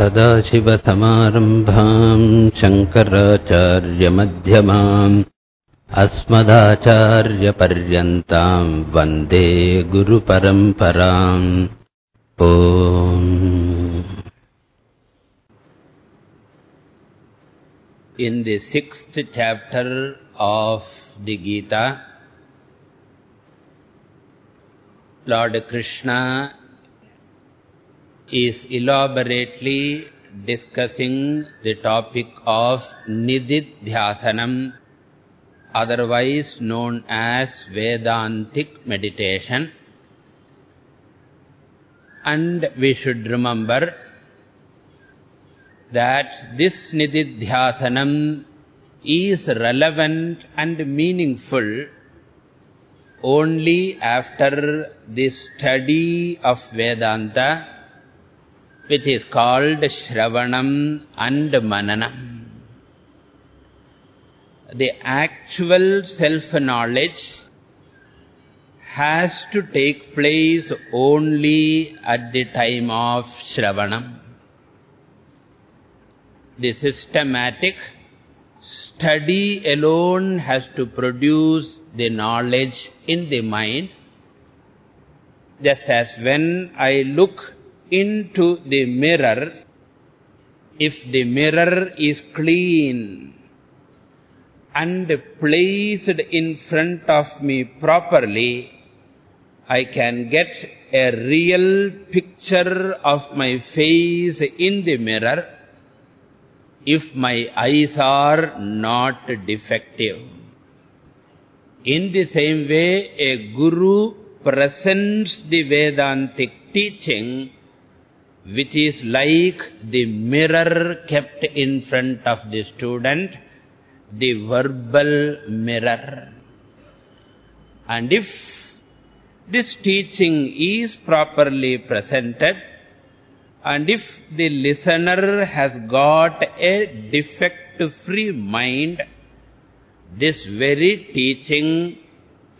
सदाशिवसमारम्भाम् शङ्कराचार्यमध्यमाम् अस्मदाचार्यपर्यन्ताम् वन्दे गुरुपरम्पराम् In the sixth chapter of the Gita, Lord Krishna is elaborately discussing the topic of Nididhyasanam, otherwise known as Vedantic meditation. And we should remember that this Nididhyasanam is relevant and meaningful only after the study of Vedanta which is called Shravanam and Mananam. The actual self-knowledge has to take place only at the time of Shravanam. The systematic study alone has to produce the knowledge in the mind. Just as when I look into the mirror, if the mirror is clean and placed in front of me properly, I can get a real picture of my face in the mirror if my eyes are not defective. In the same way, a guru presents the Vedantic teaching which is like the mirror kept in front of the student, the verbal mirror. And if this teaching is properly presented, and if the listener has got a defect-free mind, this very teaching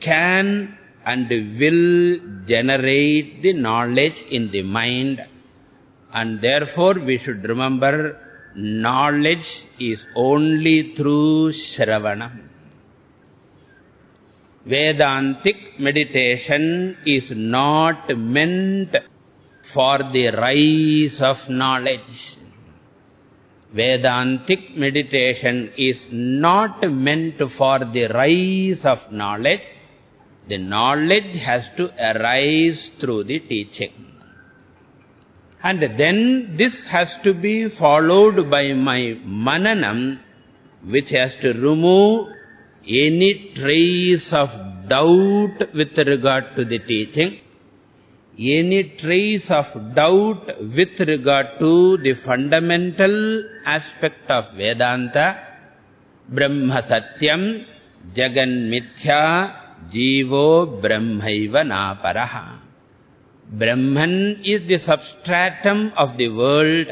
can and will generate the knowledge in the mind and therefore we should remember knowledge is only through Shravana. Vedantic meditation is not meant for the rise of knowledge. Vedantic meditation is not meant for the rise of knowledge. The knowledge has to arise through the teaching. And then this has to be followed by my mananam, which has to remove any trace of doubt with regard to the teaching, any trace of doubt with regard to the fundamental aspect of Vedanta, Brahma Satyam, Jagan Mithya, Jivo Brahmaiva Naparaha. Brahman is the substratum of the world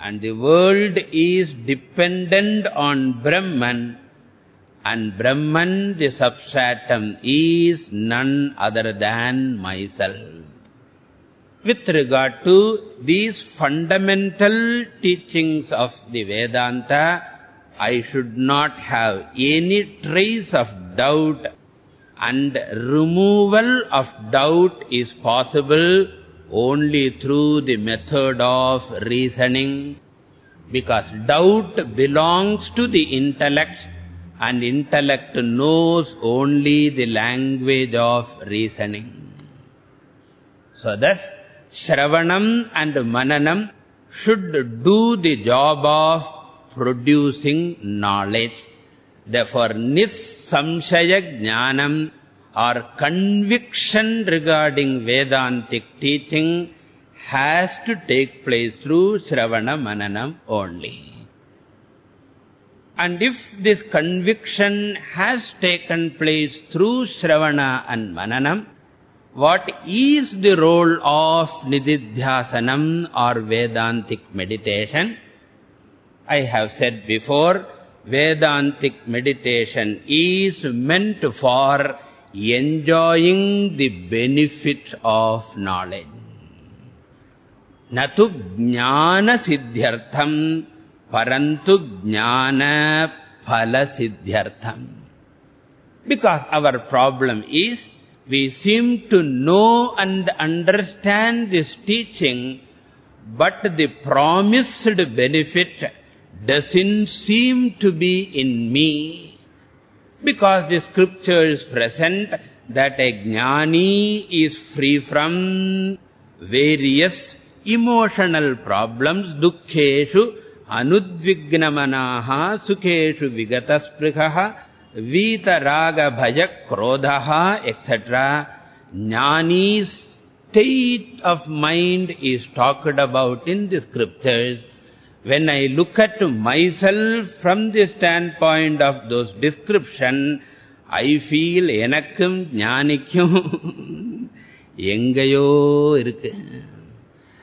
and the world is dependent on Brahman and Brahman, the substratum, is none other than myself. With regard to these fundamental teachings of the Vedanta, I should not have any trace of doubt and removal of doubt is possible only through the method of reasoning because doubt belongs to the intellect and intellect knows only the language of reasoning. So thus, Shravanam and Mananam should do the job of producing knowledge. Therefore, Nis samshaya jnanam or conviction regarding Vedantic teaching has to take place through Shravana Mananam only. And if this conviction has taken place through Shravana and Mananam, what is the role of Nididhyasanam or Vedantic meditation? I have said before, Vedantic meditation is meant for enjoying the benefit of knowledge. Natu jnana siddhyartham parantu jnana phala siddhyartham. Because our problem is, we seem to know and understand this teaching, but the promised benefit doesn't seem to be in me. Because the scriptures present that a jnani is free from various emotional problems, dukkheshu, anudvignamanaha, sukheshu vigatasprihaha, vita raga bhaja krodhaha, etc. Jnani's state of mind is talked about in the scriptures. When I look at myself from the standpoint of those descriptions, I feel enakkum jnanikum engayo irukku.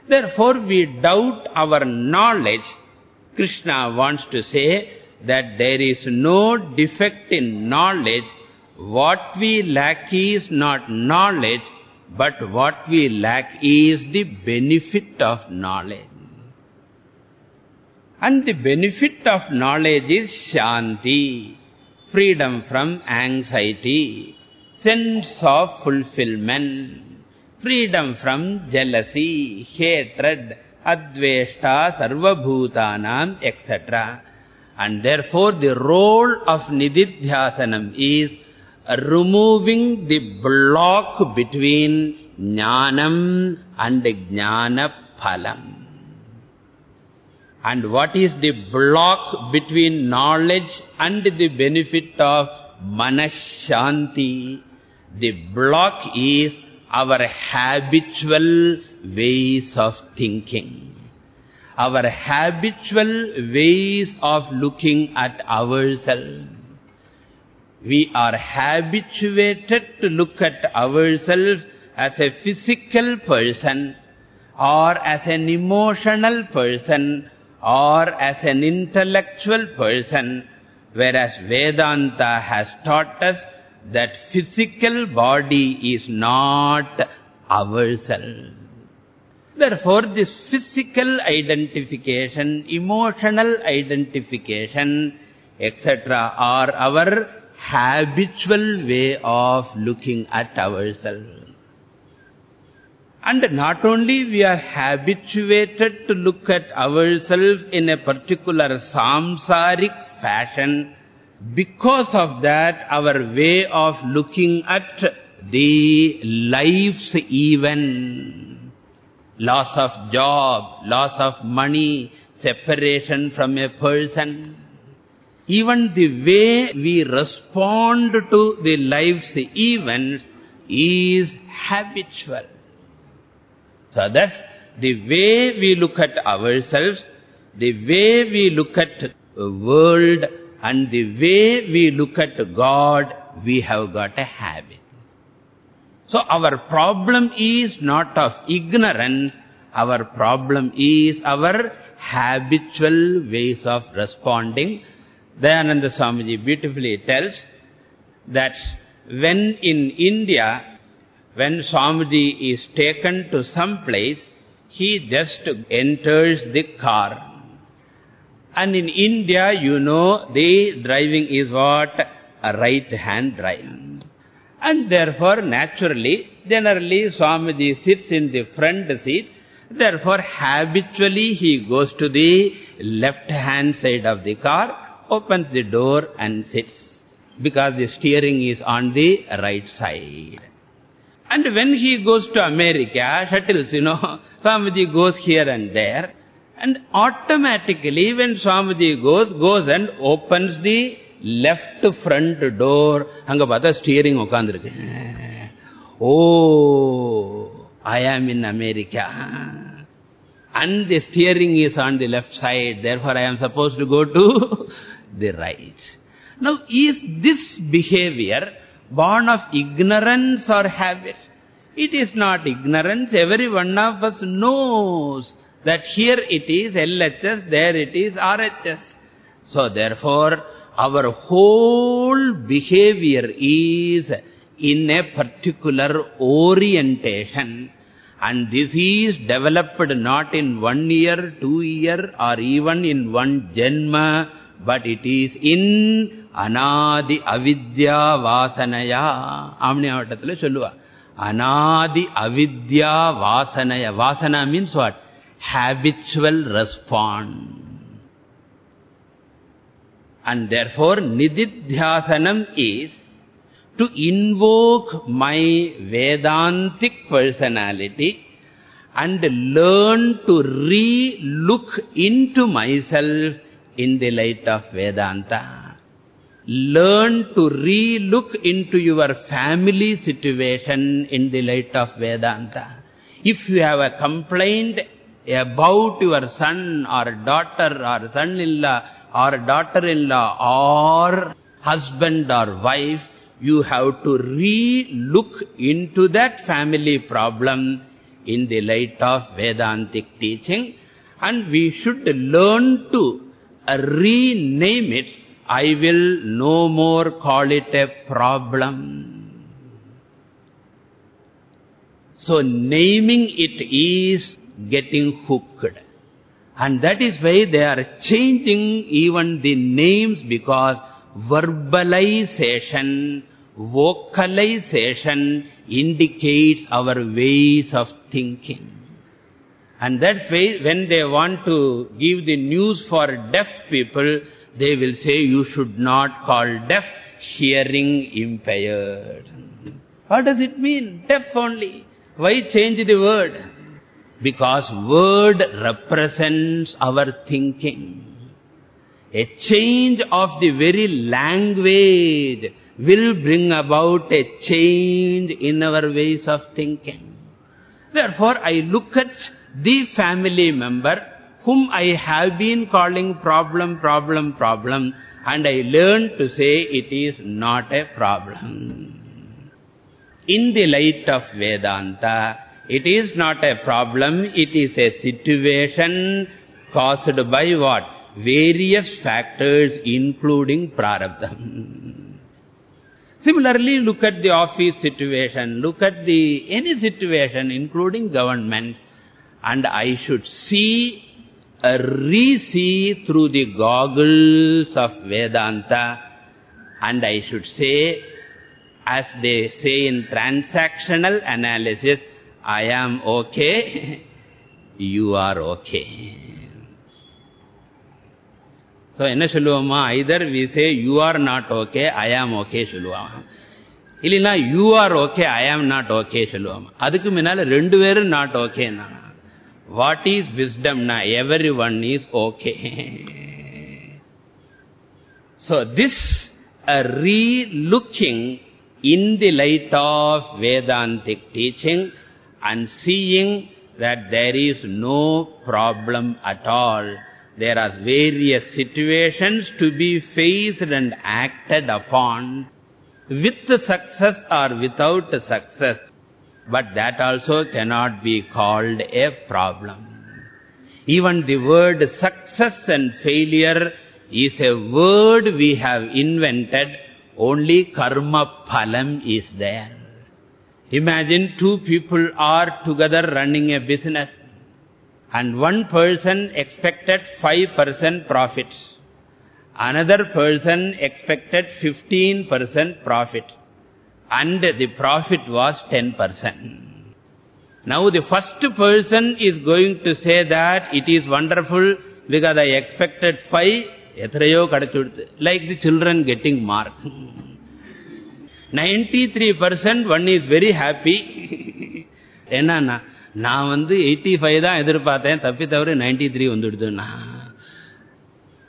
Therefore, we doubt our knowledge. Krishna wants to say that there is no defect in knowledge. What we lack is not knowledge, but what we lack is the benefit of knowledge. And the benefit of knowledge is Shanti freedom from anxiety, sense of fulfillment, freedom from jealousy, hatred, adveshta, sarvabhutanam, etc. And therefore the role of nididhyasanam is removing the block between jnanam and jnana phalam. And what is the block between knowledge and the benefit of manashanti? The block is our habitual ways of thinking. Our habitual ways of looking at ourselves. We are habituated to look at ourselves as a physical person or as an emotional person or as an intellectual person, whereas Vedanta has taught us that physical body is not ourselves. Therefore, this physical identification, emotional identification, etc. are our habitual way of looking at ourselves. And not only we are habituated to look at ourselves in a particular samsaric fashion, because of that our way of looking at the life's even, loss of job, loss of money, separation from a person, even the way we respond to the life's events is habitual. So thus, the way we look at ourselves, the way we look at the world, and the way we look at God, we have got a habit. So our problem is not of ignorance, our problem is our habitual ways of responding. Dayananda Swamiji beautifully tells that when in India when Swamiji is taken to some place, he just enters the car. And in India, you know, the driving is what? A right-hand drive. And therefore, naturally, generally, Swamiji sits in the front seat. Therefore, habitually, he goes to the left-hand side of the car, opens the door and sits. Because the steering is on the right side. And when he goes to America, shuttles, you know, Swamiji goes here and there. And automatically when Swamiji goes, goes and opens the left front door. Hangapata steering ukandirukku. Oh, I am in America. And the steering is on the left side. Therefore, I am supposed to go to the right. Now, is this behavior born of ignorance or habit. It is not ignorance. Every one of us knows that here it is LHS, there it is RHS. So therefore, our whole behavior is in a particular orientation. And this is developed not in one year, two year, or even in one janma, but it is in anadi avidya vasanaya. Amniyavatathala solluva. Anadi avidya vasanaya. Vasana means what? Habitual response. And therefore, nididhyasanam is to invoke my Vedantic personality and learn to re-look into myself in the light of Vedanta. Learn to re-look into your family situation in the light of Vedanta. If you have a complaint about your son or daughter or son-in-law or daughter-in-law or husband or wife, you have to re-look into that family problem in the light of Vedantic teaching. And we should learn to rename it. I will no more call it a problem. So naming it is getting hooked. And that is why they are changing even the names because verbalization, vocalization indicates our ways of thinking. And that's why when they want to give the news for deaf people, they will say you should not call deaf hearing impaired. What does it mean? Deaf only. Why change the word? Because word represents our thinking. A change of the very language will bring about a change in our ways of thinking. Therefore, I look at the family member whom I have been calling problem, problem, problem, and I learn to say it is not a problem. In the light of Vedanta, it is not a problem, it is a situation caused by what? Various factors including prarabdha. Similarly, look at the office situation, look at the any situation including government and I should see, re-see through the goggles of Vedanta and I should say, as they say in transactional analysis, I am okay, you are okay. So, enna solluvama? Either we say, you are not okay, I am okay solluvama. இல்லைனா you are okay, I am not okay சொல்லுவாமா அதுக்கு முன்னால ரெண்டு பேரும் not okay What is wisdom na? Everyone is okay. so this a re-looking in the light of Vedantic teaching and seeing that there is no problem at all. There are various situations to be faced and acted upon with success or without success. But that also cannot be called a problem. Even the word success and failure is a word we have invented. Only karma phalam is there. Imagine two people are together running a business and one person expected 5% profit. Another person expected 15% profit And the profit was 10%. Now the first person is going to say that it is wonderful because I expected 5, like the children getting mark. 93% one is very happy. என்னன்னா நான் வந்து 85 தான் எதிர்பார்த்தேன் தப்பி தவறு 93 வந்துடுதுன்னா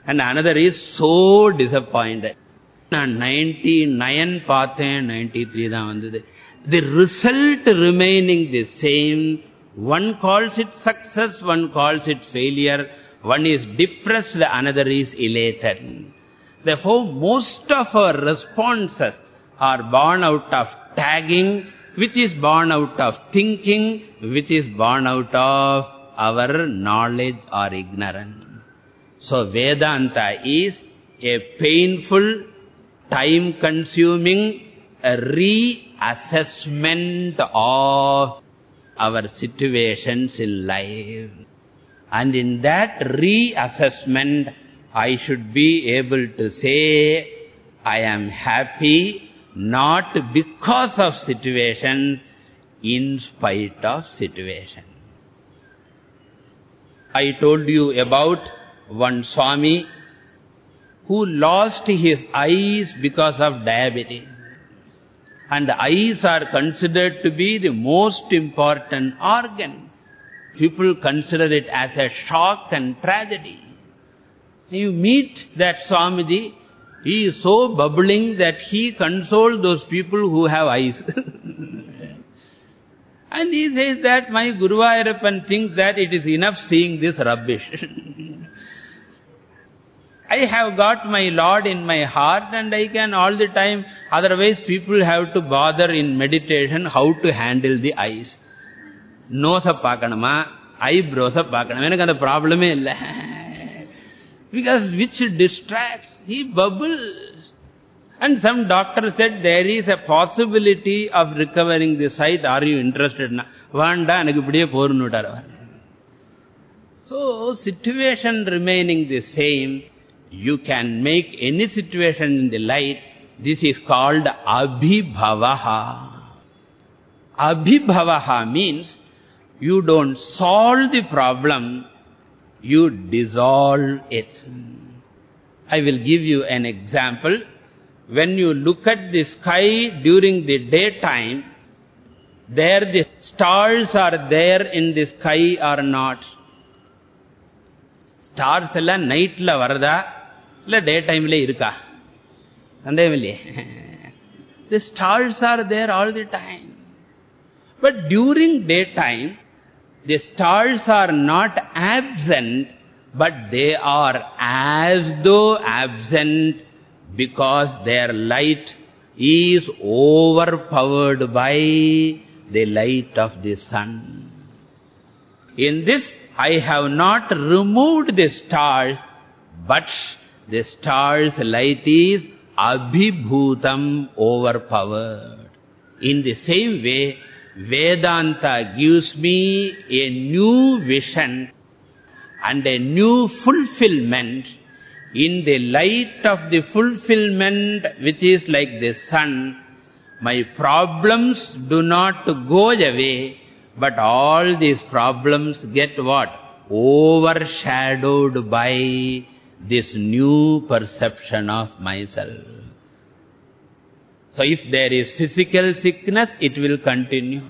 and another is so disappointed நான் 99 பார்த்தேன் 93 தான் வந்தது the result remaining the same one calls it success one calls it failure one is depressed another is elated therefore most of our responses are born out of tagging which is born out of thinking which is born out of our knowledge or ignorance so vedanta is a painful time-consuming reassessment of our situations in life. And in that reassessment, I should be able to say, I am happy not because of situation, in spite of situation. I told you about one Swami who lost his eyes because of diabetes. And the eyes are considered to be the most important organ. People consider it as a shock and tragedy. You meet that Swamiji, he is so bubbling that he consoles those people who have eyes. and he says that my Guru Ayappan thinks that it is enough seeing this rubbish. I have got my Lord in my heart and I can all the time, otherwise people have to bother in meditation how to handle the eyes. Nose பார்க்கணுமா eyebrows பார்க்கணும் எனக்கு அந்த ப்ராப்ளமே இல்லை because which distracts he bubbles and some doctor said there is a possibility of recovering the sight are you interested na vaanda எனக்கு இப்படியே போறணுட்டார் அவர் so situation remaining the same you can make any situation in the light this is called abhibhavaha abhibhavaha means you don't solve the problem you dissolve it. I will give you an example. When you look at the sky during the daytime, there the stars are there in the sky or not. Stars எல்லாம் நைட்ல வரதா இல்ல டே டைம்ல இருக்கா சந்தேகம் இல்லையே The stars are there all the time. But during daytime, the stars are not absent, but they are as though absent because their light is overpowered by the light of the sun. In this, I have not removed the stars, but the stars' light is abhibhutam overpowered. In the same way, Vedanta gives me a new vision and a new fulfillment in the light of the fulfillment which is like the sun. My problems do not go away, but all these problems get what? Overshadowed by this new perception of myself. So if there is physical sickness, it will continue.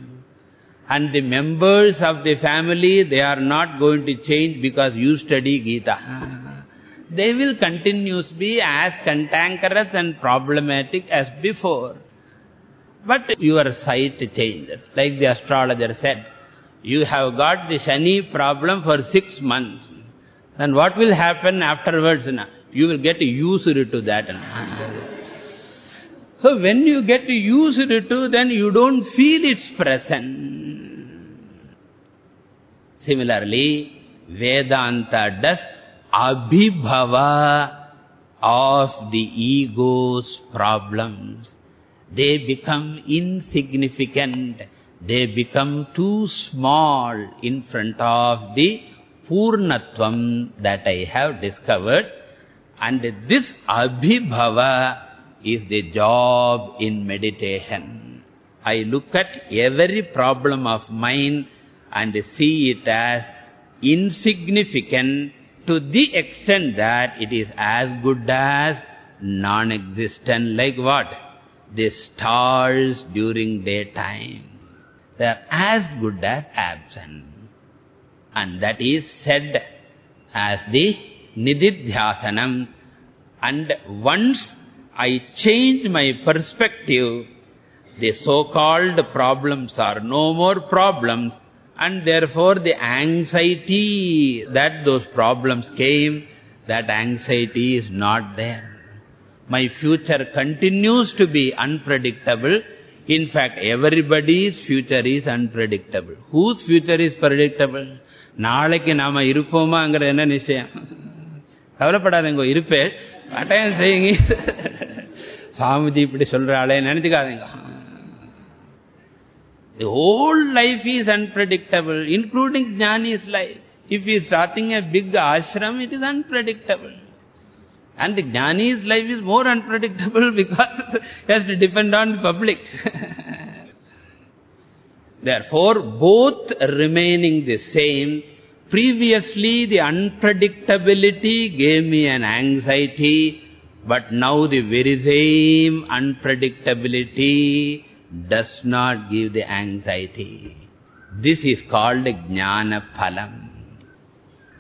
And the members of the family, they are not going to change because you study Gita. They will continue to be as cantankerous and problematic as before. But your sight changes. Like the astrologer said, you have got the Shani problem for six months. Then what will happen afterwards? You will get used to that. So when you get used to, then you don't feel its presence. Similarly, Vedanta does abhibhava of the ego's problems. They become insignificant. They become too small in front of the Purnatvam that I have discovered. And this abhibhava is the job in meditation. I look at every problem of mine and see it as insignificant to the extent that it is as good as non-existent. Like what? The stars during daytime. They are as good as absent. And that is said as the nididhyasanam. And once I change my perspective, the so-called problems are no more problems, and therefore the anxiety that those problems came, that anxiety is not there. My future continues to be unpredictable. In fact, everybody's future is unpredictable. Whose future is predictable? நாளைக்கு நாம இருப்போமாங்கிற என்ன நிச்சயம் கவலைப்படாதீங்க இருப்பேன் அட்டையம் செய்யுங்க சாமிஜி இப்படி சொல்றாளே நினைச்சுக்காதீங்க The whole life is unpredictable, including Jnani's life. If he is starting a big ashram, it is unpredictable. And the Jnani's life is more unpredictable because he has to depend on the public. Therefore, both remaining the same, previously the unpredictability gave me an anxiety, but now the very same unpredictability does not give the anxiety. This is called Jnana Phalam.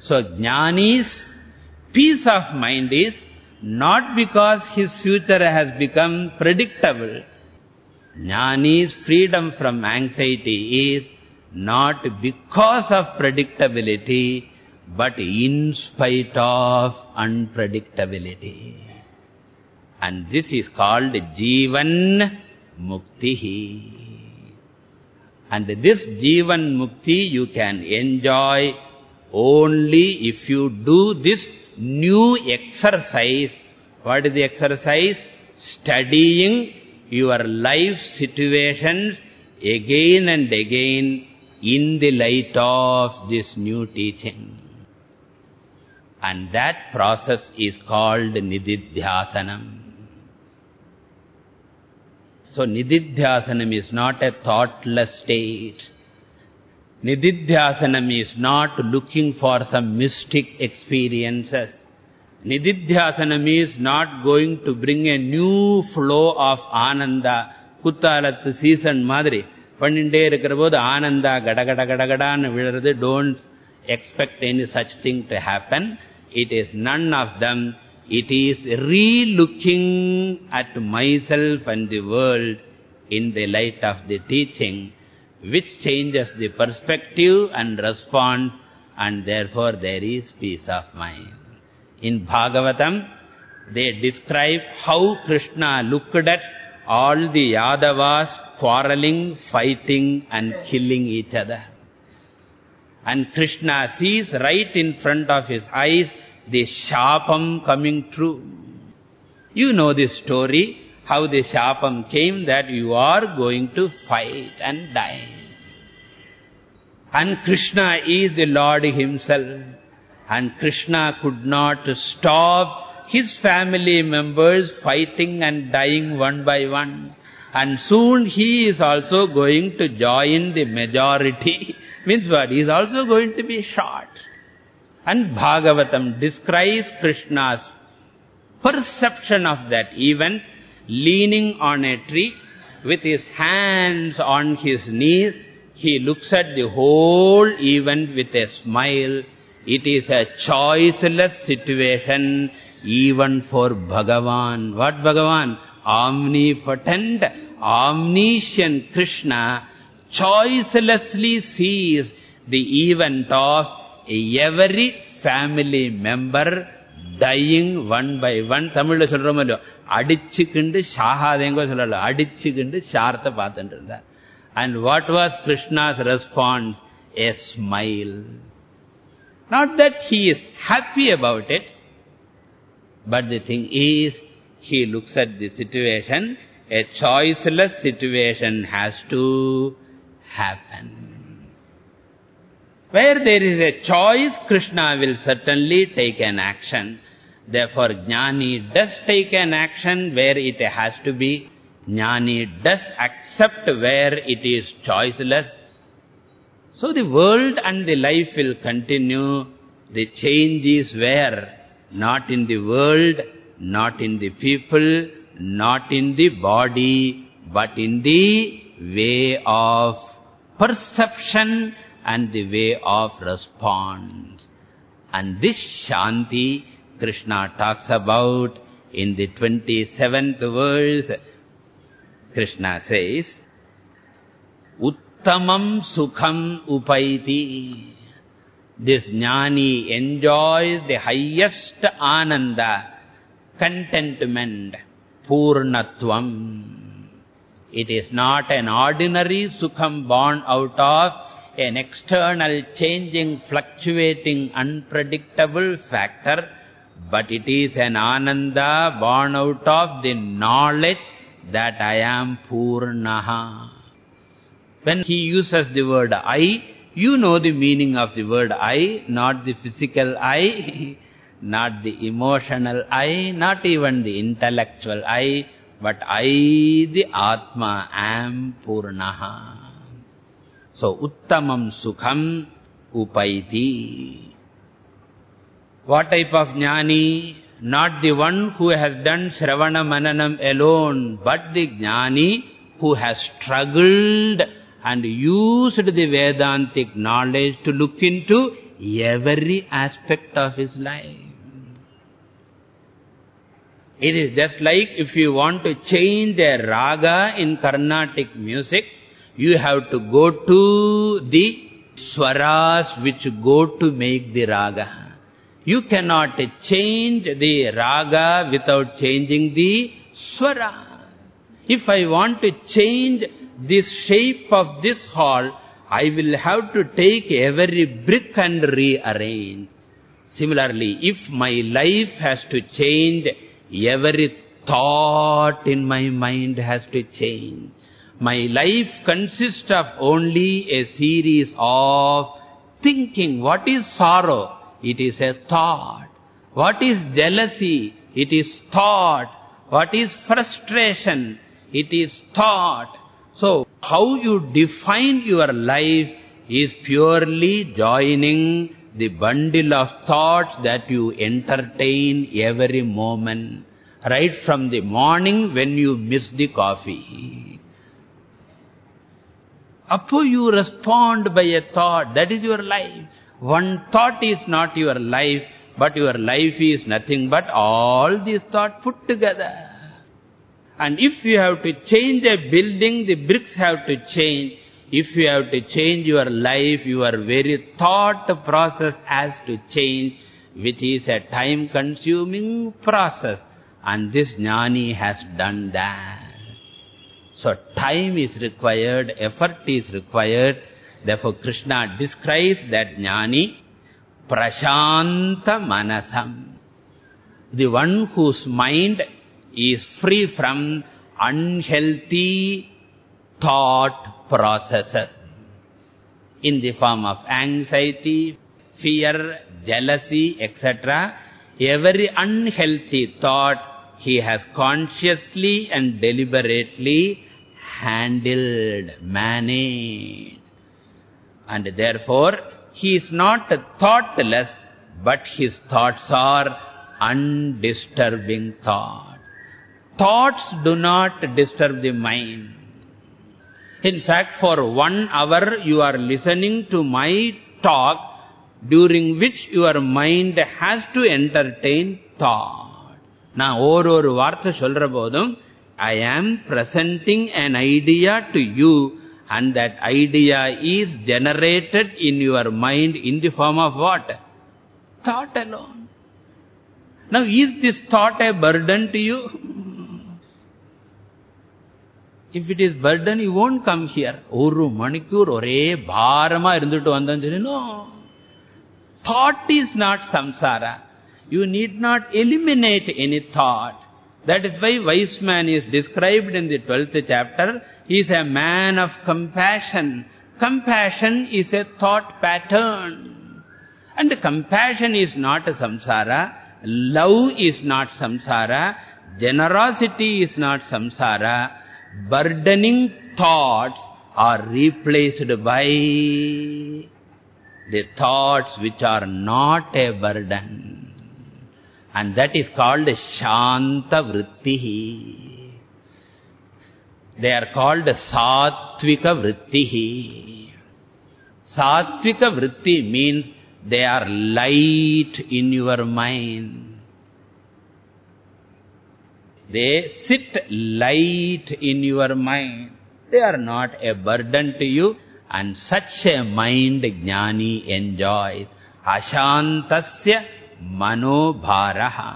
So, Jnani's peace of mind is not because his future has become predictable. Jnani's freedom from anxiety is not because of predictability, but in spite of unpredictability. And this is called Jivan Mukti. And this Jivan Mukti you can enjoy only if you do this new exercise. What is the exercise? Studying your life situations again and again in the light of this new teaching. And that process is called Nididhyasanam. So Nididhyasanam is not a thoughtless state. Nididhyasanam is not looking for some mystic experiences. Nididhyasanam is not going to bring a new flow of ananda. Kuttalathu season madri. பண்ணிண்டே இருக்கிற போது ஆனந்தா கடகட கடகடான்னு விழுறது don't expect any such thing to happen. It is none of them. It is re-looking at myself and the world in the light of the teaching which changes the perspective and response and therefore there is peace of mind. In Bhagavatam, they describe how Krishna looked at all the Yadavas quarreling, fighting and killing each other. And Krishna sees right in front of his eyes the shapam coming true. You know this story how the shapam came that you are going to fight and die. And Krishna is the Lord himself. And Krishna could not stop his family members fighting and dying one by one. And soon he is also going to join the majority. Means what? He is also going to be shot. And Bhagavatam describes Krishna's perception of that event leaning on a tree with his hands on his knees. He looks at the whole event with a smile. It is a choiceless situation even for Bhagavan. What Bhagavan? Omnipotent, omniscient Krishna choicelessly sees the event of every family member dying one by one. Tamil சொல்றோம் அடிச்சுக்கிண்டு சாகாதேங்கோ சொல்லல அடிச்சுக்கிண்டு சாரத்தை பார்த்துட்டு இருந்தார் and what was Krishna's response? A smile. Not that he is happy about it, but the thing is, he looks at the situation, a choiceless situation has to happen. Where there is a choice, Krishna will certainly take an action. Therefore, Jnani does take an action where it has to be. Jnani does accept where it is choiceless. So the world and the life will continue. The change is where? Not in the world, not in the people, not in the body, but in the way of perception and the way of response. And this Shanti Krishna talks about in the 27th verse. Krishna says, Uttamam Sukham Upaiti. This jnani enjoys the highest ananda, contentment, purnatvam. It is not an ordinary sukham born out of an external changing, fluctuating, unpredictable factor, but it is an ananda born out of the knowledge that I am Purnaha. When he uses the word I, you know the meaning of the word I, not the physical I, not the emotional I, not even the intellectual I, but I, the Atma, am Purnaha. So, Uttamam Sukham Upaiti. What type of jnani? Not the one who has done Sravana Mananam alone, but the jnani who has struggled and used the Vedantic knowledge to look into every aspect of his life. It is just like if you want to change a raga in Carnatic music, you have to go to the swaras which go to make the raga. You cannot change the raga without changing the swara. If I want to change the shape of this hall, I will have to take every brick and rearrange. Similarly, if my life has to change, every thought in my mind has to change. My life consists of only a series of thinking. What is sorrow? It is a thought. What is jealousy? It is thought. What is frustration? It is thought. So, how you define your life is purely joining the bundle of thoughts that you entertain every moment. Right from the morning when you miss the coffee. Upon you respond by a thought, that is your life. One thought is not your life, but your life is nothing but all these thoughts put together. And if you have to change a building, the bricks have to change. If you have to change your life, your very thought process has to change, which is a time-consuming process. And this jnani has done that. So time is required, effort is required, Therefore, Krishna describes that jnani, prashanta manasam. The one whose mind is free from unhealthy thought processes in the form of anxiety, fear, jealousy, etc. Every unhealthy thought he has consciously and deliberately handled, managed. And therefore, he is not thoughtless, but his thoughts are undisturbing thoughts. Thoughts do not disturb the mind. In fact, for one hour you are listening to my talk, during which your mind has to entertain thought. Now, ஒரு ஒரு வார்த்தை சொல்ற போதும், I am presenting an idea to you and that idea is generated in your mind in the form of what? Thought alone. Now, is this thought a burden to you? If it is burden, you won't come here. Oru manikur ore bharama irunduttu vandan no. Thought is not samsara. You need not eliminate any thought. That is why wise man is described in the 12th chapter He is a man of compassion. Compassion is a thought pattern. And compassion is not a samsara. Love is not samsara. Generosity is not samsara. Burdening thoughts are replaced by the thoughts which are not a burden. And that is called Shanta Vrittihi. They are called Sattvika Vrittihi. Sattvika Vritti means they are light in your mind. They sit light in your mind. They are not a burden to you. And such a mind jnani enjoys. Ashantasya manobharaha.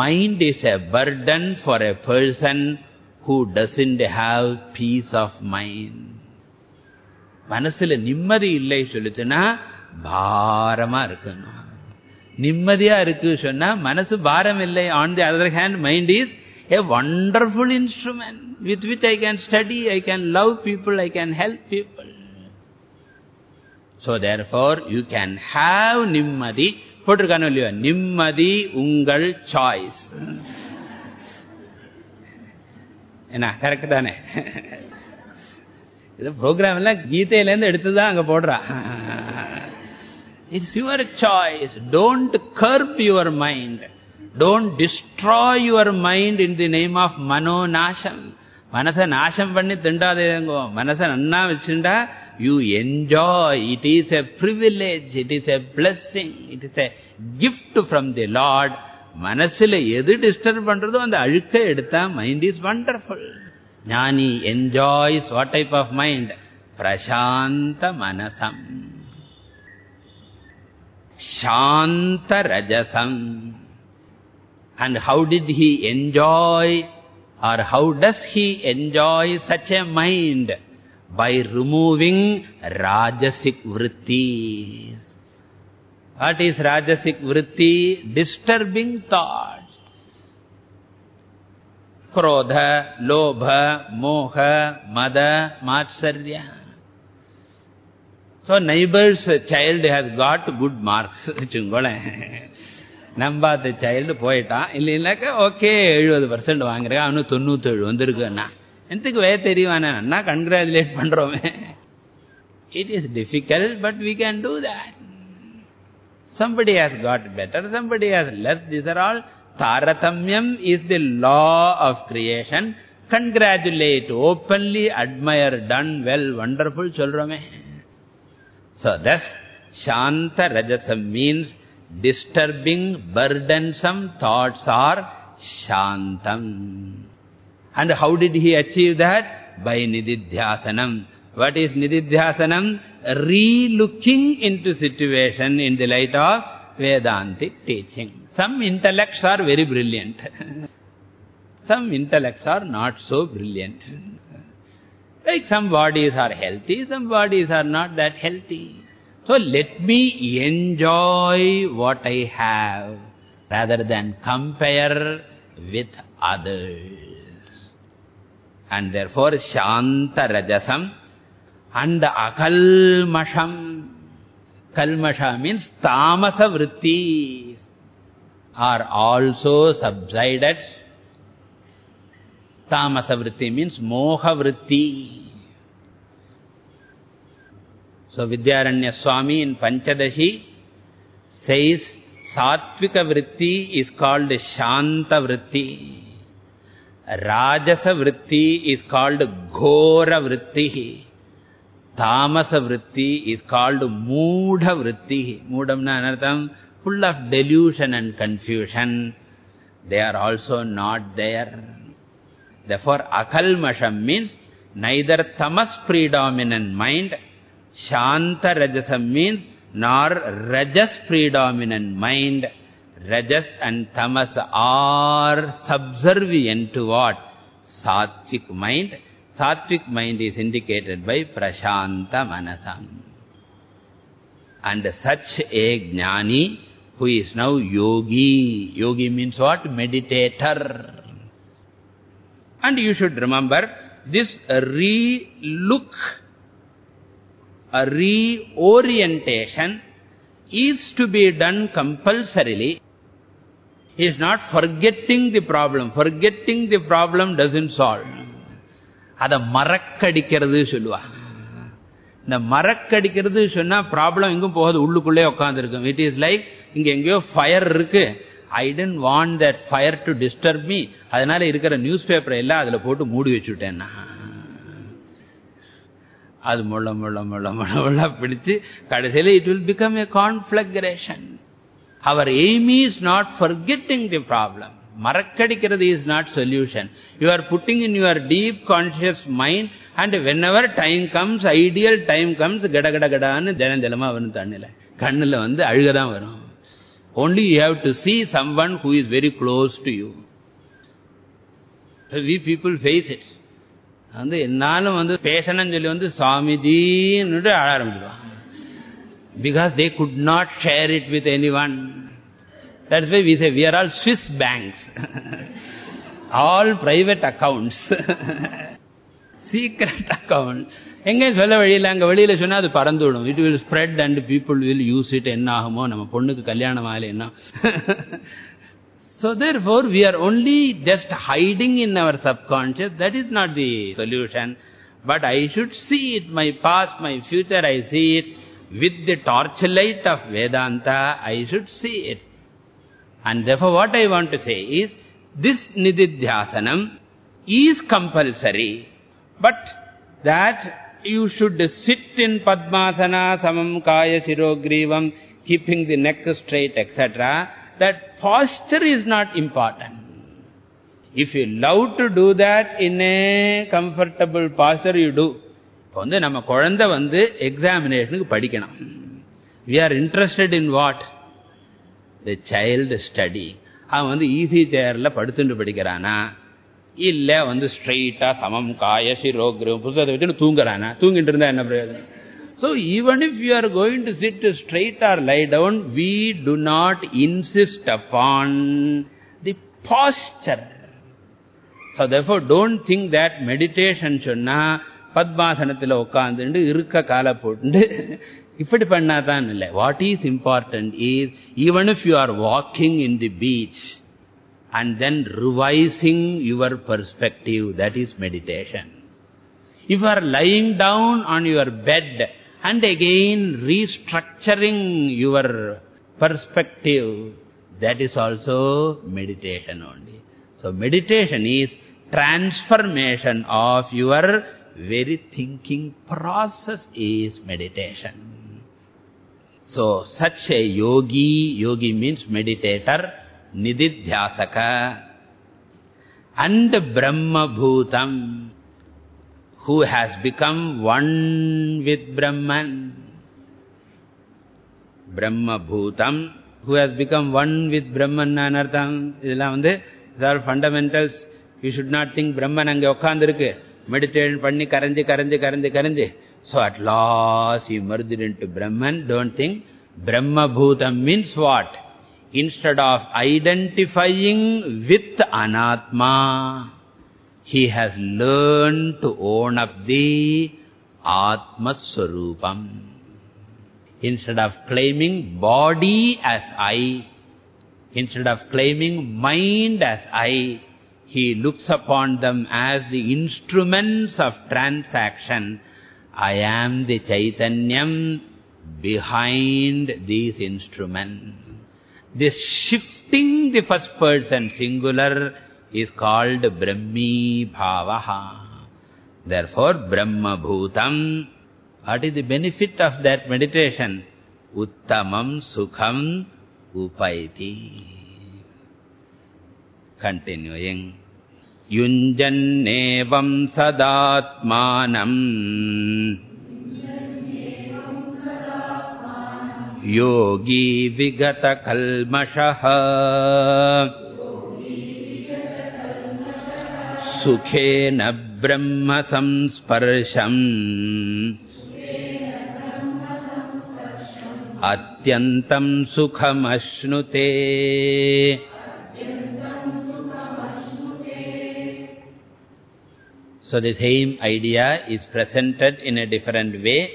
Mind is a burden for a person who doesn't have peace of mind. மனசுல நிம்மதி இல்லை சொல்லுச்சுன்னா பாரமா இருக்கணும் நிம்மதியா இருக்கு சொன்னா மனசு பாரம் இல்லை on the other hand mind is a wonderful instrument with which I can study, I can love people, I can help people. So therefore, you can have nimmadi. போட்டிருக்கானோ இல்லையோ? நிம்மதி உங்கள் சாய்ஸ் என்ன? கரெக்ட் தானே? இது ப்ரோக்ராம் எல்லாம் கீதையிலேருந்து எடுத்துதான் அங்க போடுறா. It's your choice don't curb your mind don't destroy your mind in the name of மனோ நாசம் மனசை நாசம் பண்ணி திண்டாதேங்கோ மனசை நன்னா வச்சுண்டா you enjoy it is a privilege it is a blessing it is a gift from the lord மனசுல எது disturb பண்றதோ அந்த அழுக்கை எடுத்தா மைண்ட் இஸ் வண்டர்ஃபுல் ஞானி enjoys what type of mind பிரசாந்த மனசம் சாந்த ரஜசம் and how did he enjoy or how does he enjoy such a mind? By removing rajasic vrittis. What is rajasic vritti? Disturbing thoughts. Krodha lobha moha mada matsarya. So neighbor's child has got good marks நம்பாத child போயிட்டான் இல்லைன்னாக்கா okay எழுபது percent வாங்குறேன் அவனு தொண்ணூத்தேழு வந்திருக்குன்னா எந்தக்கு வே தெரியுவானே அண்ணா congratulate பண்றோமே it is difficult but we can do that somebody has got better somebody has less these are all taratamyam is the law of creation congratulate openly admire done well wonderful சொல்றோமே so thus shanta rajasam means disturbing, burdensome thoughts are shantam. And how did he achieve that? By nididhyasanam. What is nididhyasanam? Re-looking into situation in the light of Vedantic teaching. Some intellects are very brilliant. some intellects are not so brilliant. Like some bodies are healthy, some bodies are not that healthy. So let me enjoy what I have rather than compare with others. And therefore Shanta Rajasam and Akalmasham. Kalmasha means Tamasa Vrittis are also subsided. Tamasa Vritti means Moha Vritti. So Vidyaranya Swami in Panchadashi says Satvika Vritti is called Shanta Vritti. Rajasa Vritti is called Ghora Vritti. Tamasa Vritti is called Moodha Vritti. Moodamna anartham, full of delusion and confusion. They are also not there. Therefore, Akalmasham means neither tamas predominant mind, Shanta Rajasam means nor Rajas predominant mind. Rajas and Tamas are subservient to what? Satvik mind. Satvik mind is indicated by Prashanta Manasam. And such a Jnani who is now yogi. Yogi means what? Meditator. And you should remember this uh, re-look a reorientation is to be done compulsorily. He is not forgetting the problem. Forgetting the problem doesn't solve. அதை மறக்கடிக்கிறது சொல்லுவா இந்த மறக்கடிக்கிறது சொன்னால் problem எங்கும் போகாது உள்ளுக்குள்ளே உட்காந்துருக்கும் it is like இங்கே எங்கேயோ ஃபயர் இருக்கு I don't want that fire to disturb me அதனால இருக்கிற நியூஸ் பேப்பரை எல்லாம் அதில் போட்டு மூடி வச்சுட்டேன்னா நான் அது முள்ள முள்ள முள்ள முள்ள முள்ள பிடிச்சு கடைசியில் it will become a conflagration our aim is not forgetting the problem மறக்கடிக்கிறது is not solution you are putting in your deep conscious mind and whenever time comes ideal time comes கட கட கடான்னு தினம் தினமாக வரும் தண்ணில. கண்ணில் வந்து அழுகதான் வரும். Only you have to see someone who is very close to you. We people face it. வந்து என்னாலும் வந்து பேசணும்னு சொல்லி வந்து சுவாமிஜின்னு அழ ஆரம்பிச்சிடுவான் because they could not share it with anyone that's why we say we are all Swiss banks all private accounts. Secret accounts. எங்கே சொல்ல வழியில் அங்கே வெளியில் சொன்னால் அது பறந்து விடும் it will spread and people will use it என்ன ஆகுமோ நம்ம பொண்ணுக்கு கல்யாணம் ஆகல என்ன So therefore, we are only just hiding in our subconscious. That is not the solution. But I should see it, my past, my future, I see it. With the torchlight of Vedanta, I should see it. And therefore, what I want to say is, this Nididhyasanam is compulsory. But that you should sit in Padmasana, Samam Kaya Sirogrivam, keeping the neck straight, etc. That posture is not important. If you love to do that in a comfortable posture, you do. இப்போ வந்து நம்ம குழந்தை வந்து எக்ஸாமினேஷனுக்கு படிக்கணும். We are interested in what the child study அவன் வந்து easy சேரில் படுத்துட்டு படிக்கிறானா? இல்லை வந்து ஸ்ட்ரெயிட்டாக சமம் காய சிரோக்ரம் புத்தகத்தை வச்சுன்னு தூங்குறானா? தூங்கிட்டு இருந்தா என்ன பிரயோஜனம்? So even if you are going to sit straight or lie down, we do not insist upon the posture. So therefore don't think that meditation சொன்னா பத்மாசனத்தில் உட்காந்துட்டு இருக்க காலை போட்டு இப்படி பண்ணாதான் இல்லை what is important is even if you are walking in the beach and then revising your perspective, that is meditation. If you are lying down on your bed and again restructuring your perspective, that is also meditation only. So meditation is transformation of your very thinking process is meditation. So such a yogi, yogi means meditator, nididhyasaka and Brahma Bhutam who has become one with Brahman. Brahma Bhutam who has become one with Brahman anartham. இதெல்லாம் வந்து these are fundamentals. You should not think Brahman அங்கே உட்கார்ந்திருக்கு meditation panni karanji, karanji, karanji, karanji. so at last you merged into Brahman. Don't think Brahma Bhutam means what? Instead of identifying with Anatma, he has learned to own up the Atma Swarupam. Instead of claiming body as I, instead of claiming mind as I, he looks upon them as the instruments of transaction. I am the Chaitanyam behind these instruments. This shifting the first person singular is called Brahmi Bhavaha. Therefore, Brahma Bhutam. What is the benefit of that meditation? Uttamam Sukham Upaiti. Continuing. Yunjannevam sadatmanam योगी विगतकल्मषः सुखेन ब्रह्म संस्पर्शम् अत्यन्तम् सुखमश्नुते So the same idea is presented in a different way.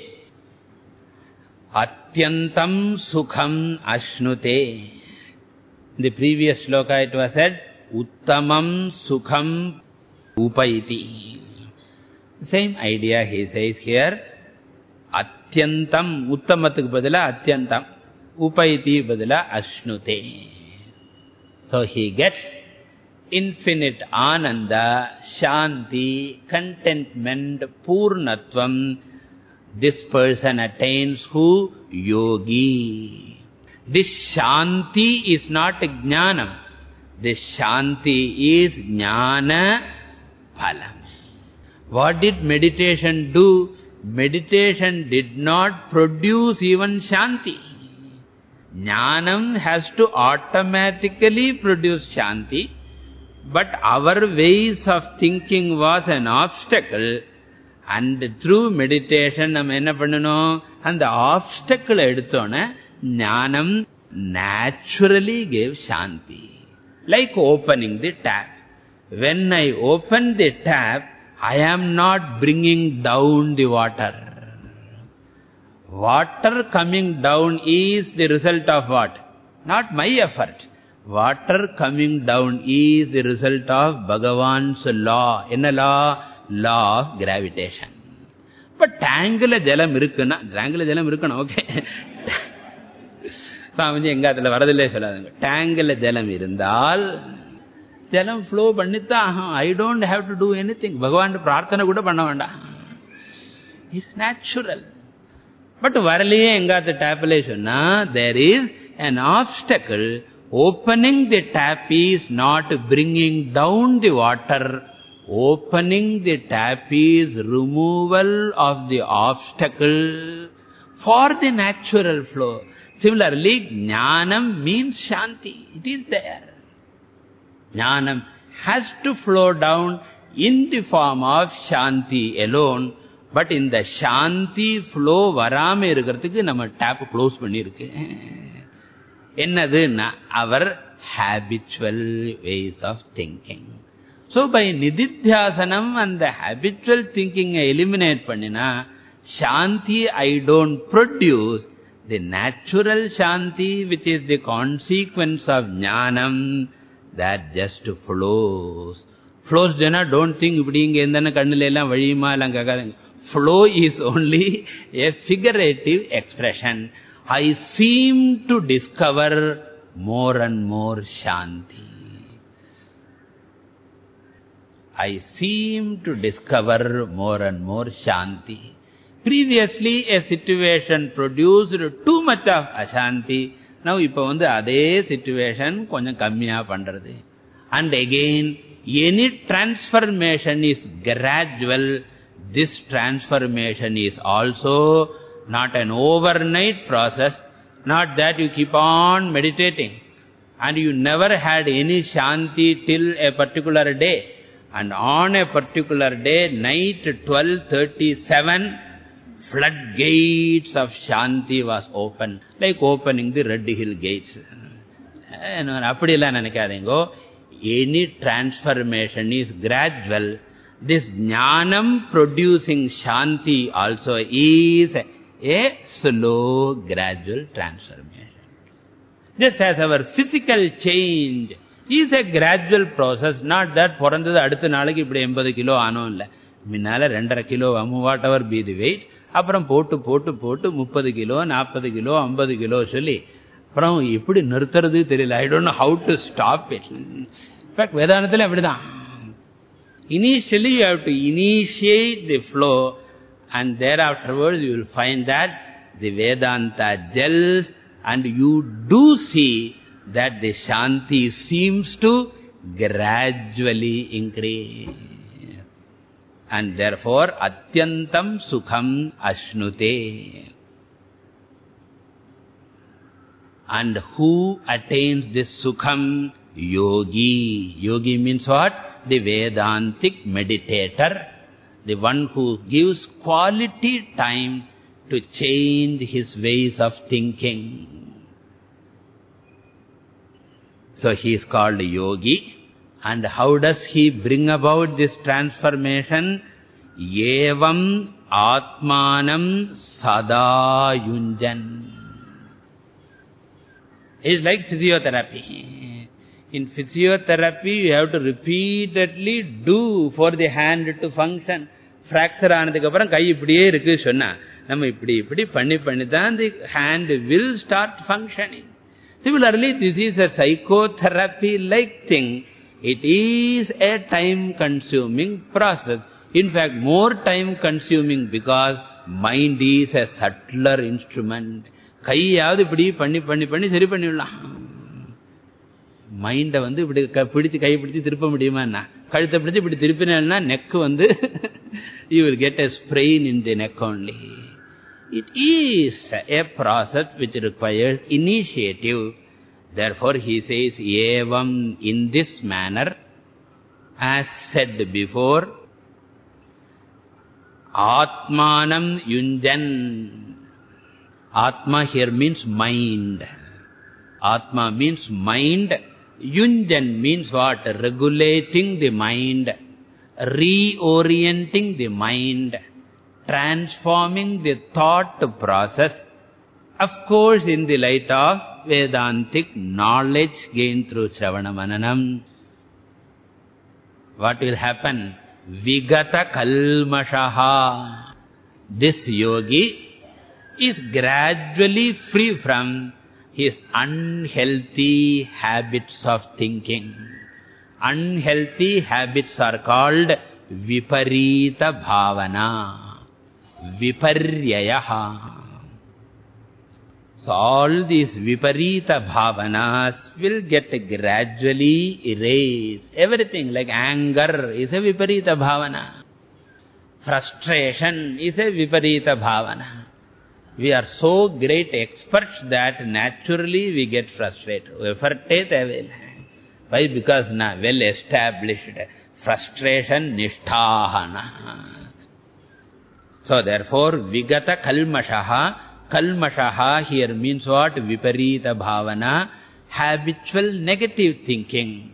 Atyantam sukham ashnute. In the previous sloka it was said, Uttamam sukham upaiti. Same idea he says here. Atyantam, uttamatuk badala atyantam. Upaiti badala ashnute. So he gets infinite ananda, shanti, contentment, purnatvam, this person attains who? Yogi. This Shanti is not Jnanam. This Shanti is Jnana Phalam. What did meditation do? Meditation did not produce even Shanti. Jnanam has to automatically produce Shanti. But our ways of thinking was an obstacle. And through meditation, நம்ம என்ன பண்ணணும் அந்த obstacle எடுத்தோன்னே ஞானம் naturally gave shanti. Like opening the tap. When I open the tap, I am not bringing down the water. Water coming down is the result of what? Not my effort. Water coming down is the result of Bhagavan's law. In a law? Law of gravitation. But tangle jalam irukuna, tangle jalam irukuna, okay. Swamiji எங்க அதுல வரதில்லே சொல்லாதுங்க டேங்கில் ஜலம் இருந்தால் ஜலம் flow பண்ணித்தான் ஆகும் I don't have to do any thing பகவான் பிரார்த்தனை கூட பண்ண வேண்டாம் இட்ஸ் நேச்சுரல் பட் வரலையே எங்காத்த டேப்பிலே சொன்னா there is an obstacle opening the tap is not bringing down the water opening the tap is removal of the obstacle for the natural flow Similarly, jnanam means shanti. It is there. Jnanam has to flow down in the form of shanti alone. But in the shanti flow varame irukradhukku nama tap close பண்ணிருக்கு என்னதுன்னா our habitual ways of thinking. So by nididhyasanam and the habitual thinking eliminate பண்ணினா shanti I don't produce the natural shanti which is the consequence of jnanam that just flows. Flows, Jana, don't think Vidingendana Kandalela Vajima Langakaranga. Flow is only a figurative expression. I seem to discover more and more Shanti. I seem to discover more and more Shanti. Previously, a situation produced too much of Ashanti. now இப்ப வந்து அதே situation கொஞ்சம் கம்மியா பண்றது and again any transformation is gradual this transformation is also not an overnight process not that you keep on meditating and you never had any shanti till a particular day and on a particular day night 1237 floodgates of Shanti was open, like opening the Red Hill gates. அப்படியெல்லாம் நினைக்காதீங்கோ any transformation is gradual. This jnanam producing Shanti also is a slow, gradual transformation. Just as our physical change is a gradual process, not that பிறந்தது அடுத்த நாளைக்கு இப்படி எண்பது kilo ஆனோம் இல்லை முன்னால ரெண்டரை kilo whatever be the weight அப்புறம் போட்டு போட்டு போட்டு முப்பது கிலோ நாற்பது கிலோ ஐம்பது கிலோ சொல்லி அப்புறம் எப்படி நிறுத்துறது தெரியல I don't know how to stop it in fact வேதாந்தத்தில் அப்படிதான் initially you have to initiate the flow and there afterwards you will find that the Vedanta gels and you two C that the shanti seems to gradually increase. And therefore, atyantam sukham ashnute. And who attains this sukham? Yogi. Yogi means what? The Vedantic meditator. The one who gives quality time to change his ways of thinking. So he is called yogi. And how does he bring about this transformation? Evam atmanam sadayunjan. It is like physiotherapy. In physiotherapy, you have to repeatedly do for the hand to function. Fracture ஆனதுக்கு அப்புறம் கை இப்படியே இருக்கு சொன்னா நம்ம இப்படி இப்படி பண்ணி பண்ணி தான் the hand will start functioning. Similarly, this is a psychotherapy-like thing. It is a time-consuming process. In fact, more time-consuming because mind is a subtler instrument. கையாவது இப்படி பண்ணி பண்ணி பண்ணி சரி பண்ணிடலாம் மைண்டை வந்து இப்படி பிடிச்சு கை பிடிச்சு திருப்ப முடியுமா என்ன கழுத்தை பிடிச்சு இப்படி திருப்பினா நெக் வந்து you will get a sprain in the neck only It is a process which requires initiative. Therefore, he says, Evam in this manner, as said before, Atmanam Yunjan. Atma here means mind. Atma means mind Yunjan means what? Regulating the mind, reorienting the mind, transforming the thought process. Of course, in the light of Vedantic knowledge gained through Shravana Mananam, what will happen? Vigata Kalmashaha. This yogi is gradually free from his unhealthy habits of thinking. Unhealthy habits are called viparita bhavana, viparyayaha. So all these viparita bhavanas will get gradually erased. Everything like anger is a viparita bhavana. Frustration is a viparita bhavana. We are so great experts that naturally we get frustrated. Why? Because na well established frustration nishtahana. So therefore, vigata kalmashaha. Kalmashaha here means what? Viparita bhavana. Habitual negative thinking.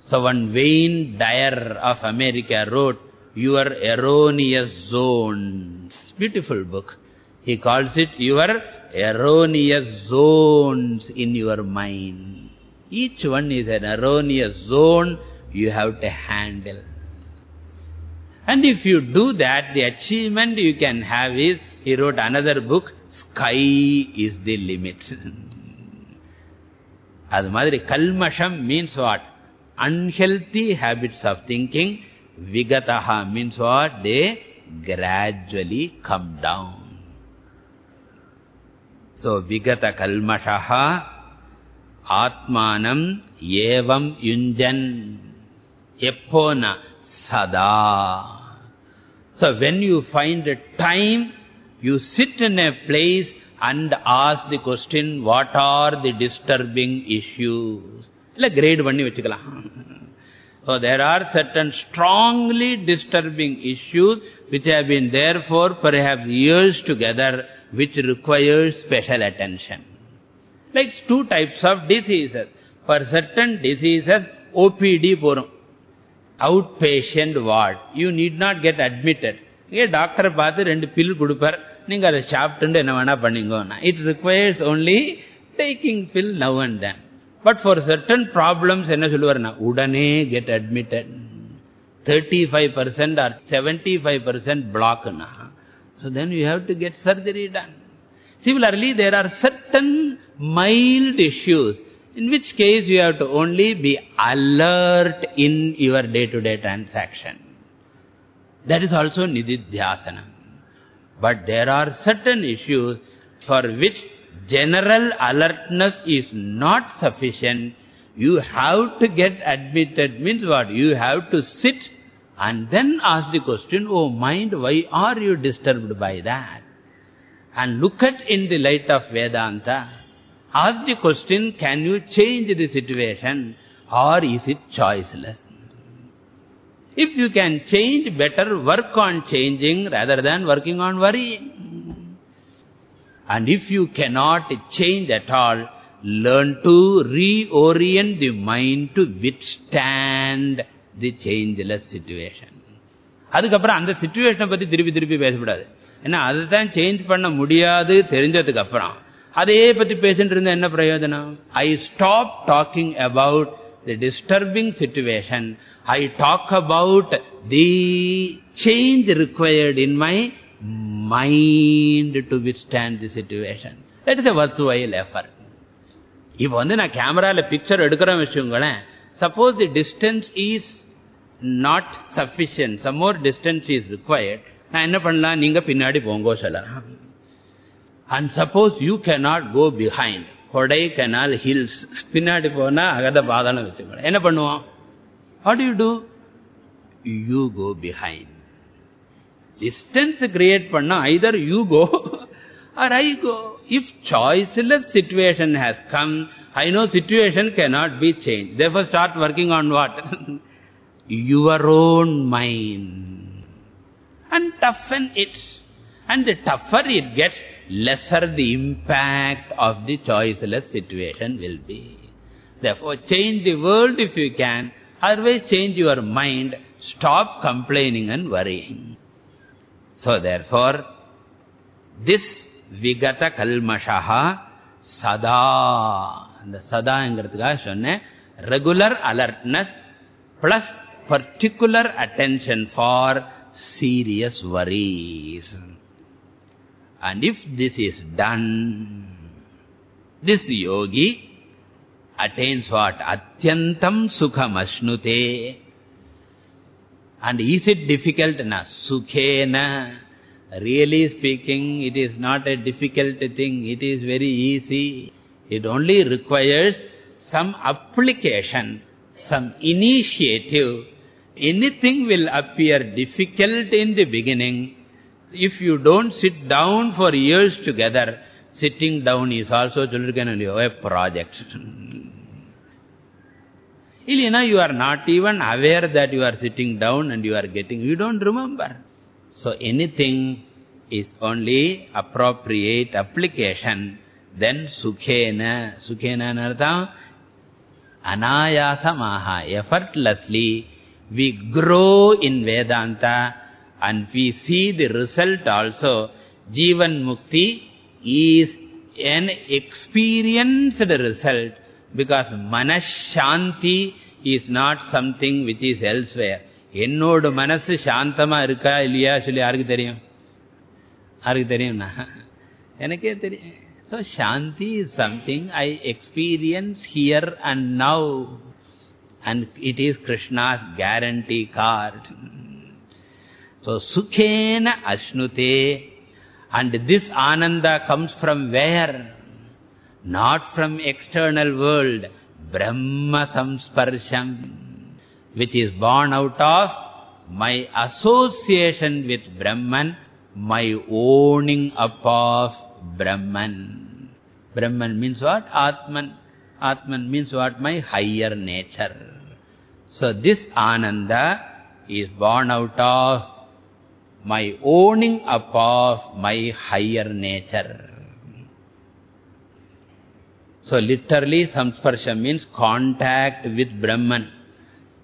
So one Wayne Dyer of America wrote, Your Erroneous Zones. Beautiful book. He calls it your erroneous zones in your mind. Each one is an erroneous zone you have to handle. And if you do that, the achievement you can have is, he wrote another book, Sky is the Limit. As madri kalmasham means what? Unhealthy habits of thinking. Vigataha means what? They gradually come down. So, vigata kalmashaha atmanam evam yunjan epona sada. So, when you find time you sit in a place and ask the question, what are the disturbing issues? Like grade 1. So there are certain strongly disturbing issues which have been there for perhaps years together which requires special attention. Like two types of diseases. For certain diseases, OPD for Outpatient ward. You need not get admitted. இங்கே டாக்டரை பார்த்து ரெண்டு bill கொடுப்பார் நீங்கள் அதை சாப்பிட்டு என்ன வேணா பண்ணிங்கோன்னா it requires only taking pill now and then but for certain problems என்ன சொல்லுவார்னா உடனே get admitted thirty five percent or seventy five percent பிளாக்னா So then you have to get surgery done. Similarly, there are certain mild issues in which case you have to only be alert in your day-to-day -day transaction. That is also nididhyasana. But there are certain issues for which general alertness is not sufficient. You have to get admitted. Means what? You have to sit and then ask the question, oh mind, why are you disturbed by that? And look at in the light of Vedanta. Ask the question, can you change the situation or is it choiceless? If you can change, better work on changing rather than working on worrying. And if you cannot change at all, learn to reorient the mind to withstand the சேஞ்சலஸ் situation அதுக்கப்புறம் அந்த சிச்சுவேஷனை பற்றி திருப்பி திருப்பி பேசக்கூடாது ஏன்னா அதுதான் change பண்ண முடியாது தெரிஞ்சதுக்கு அப்புறம் அதையே பற்றி பேசிட்டு இருந்தா என்ன பிரயோஜனம் I stop talking about the disturbing situation I talk about the change required in my mind to withstand the situation. That is a worthwhile effort. If வந்து நான் கேமரால பிக்சர் எடுக்கிறோம் வச்சுங்களேன் suppose the distance is not sufficient, some more distance is required, நான் என்ன பண்ணலாம் நீங்க பின்னாடி போங்கோ சொல்லலாம். And suppose you cannot go behind, கொடைக்கனால் hills, பின்னாடி போனா அகத பாதாளம் வச்சுக்கலாம். என்ன பண்ணுவோம் What do you do? You go behind. Distance create panna, either you go or I go. If choiceless situation has come, I know situation cannot be changed. Therefore, start working on what? Your own mind. And toughen it. And the tougher it gets, lesser the impact of the choiceless situation will be. Therefore, change the world if you can. Otherwise, change your mind. Stop complaining and worrying. So, therefore, this vigata kalmashaha sada. The sada sonne regular alertness plus particular attention for serious worries. And if this is done, this yogi attains what? Atyantam sukham ashnute. And is it difficult? Na. Sukhena. Really speaking, it is not a difficult thing. It is very easy. It only requires some application, some initiative. Anything will appear difficult in the beginning. If you don't sit down for years together, sitting down is also a project. Ilina, you are not even aware that you are sitting down and you are getting, you don't remember. So anything is only appropriate application, then sukhena, sukhena nartham, anayasamaha, effortlessly, we grow in Vedanta and we see the result also. Jivan Mukti is an experienced result because manashanti is not something which is elsewhere. என்னோட மனசு சாந்தமா இருக்கா இல்லையா சொல்லி யாருக்கு தெரியும் யாருக்கு தெரியும்னா எனக்கே தெரியும் so shanti is something i experience here and now and it is krishna's guarantee card so sukhena ashnute and this ananda comes from where? Not from external world. Brahma samsparsham which is born out of my association with brahman my owning up of brahman. Brahman means what? Atman. Atman means what? My higher nature. So this ananda is born out of my owning up of my higher nature. So literally samsparsha means contact with brahman.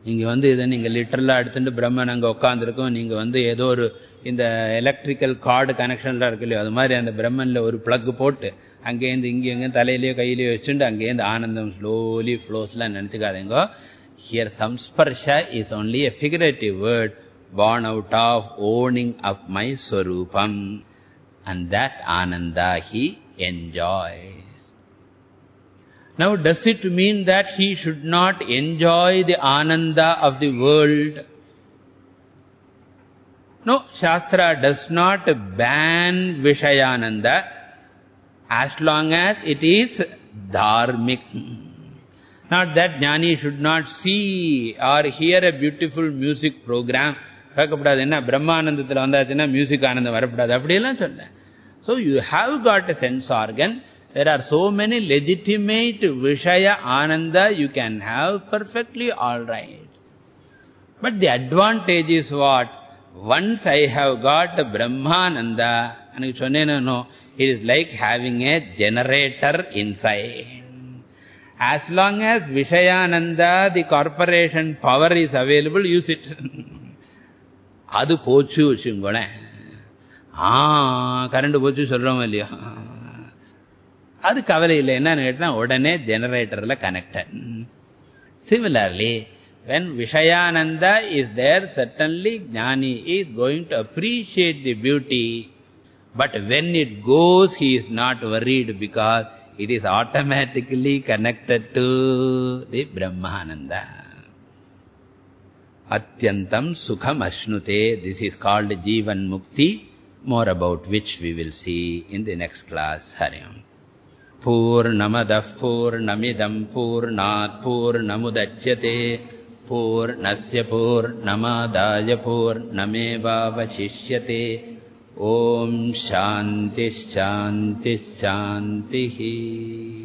இங்கே வந்து இதை நீங்க லிட்டரலா எடுத்துட்டு பிரம்மன் அங்க உட்காந்துருக்கும் நீங்க வந்து ஏதோ ஒரு இந்த எலக்ட்ரிக்கல் கார்டு கனெக்ஷன்லாம் இருக்கு இல்லையோ அது மாதிரி அந்த பிரம்மன்ல ஒரு பிளக் போட்டு அங்கேருந்து இங்கே எங்கே தலையிலயோ கையிலயோ வச்சுட்டு அங்கேருந்து ஆனந்தம் ஸ்லோலி ஃப்ளோஸ்லாம் நினைச்சுக்காதீங்க. Here சம்ஸ்பர்ஷா is only a figurative word born out of owning up my swarupam and that ananda he enjoys now, does it mean that he should not enjoy the ananda of the world? No, Shastra does not ban Vishayananda as long as it is dharmic. Not that Jnani should not see or hear a beautiful music program. கேட்கப்படாது என்ன பிரம்மானந்தத்தில் வந்தாச்சுன்னா music ஆனந்தம் வரப்படாது அப்படியெல்லாம் சொல்ல So you have got a sense organ. There are so many legitimate Vishaya Ananda you can have perfectly all right. But the advantage is what? Once I have got Brahmananda, and you no, it is like having a generator inside. As long as Vishayananda, the corporation power is available, use it. அது போச்சு வச்சுங்களேன் ஆ current போச்சு சொல்றோம் இல்லையா அது கவலை இல்லை என்னன்னு கேட்டா உடனே ஜெனரேட்டர்ல connected similarly when Vishayananda is there, certainly Jnani is going to appreciate the beauty. But when it goes, he is not worried because it is automatically connected to the Brahmananda. Atyantam Sukham Ashnute. This is called Jivan Mukti. More about which we will see in the next class. Hariam. Purnamadah Purnamidam Purnat Purnamudachyate Purnasya Purnamadaya Purnamevavashishyate Om Shanti Shanti Shantihi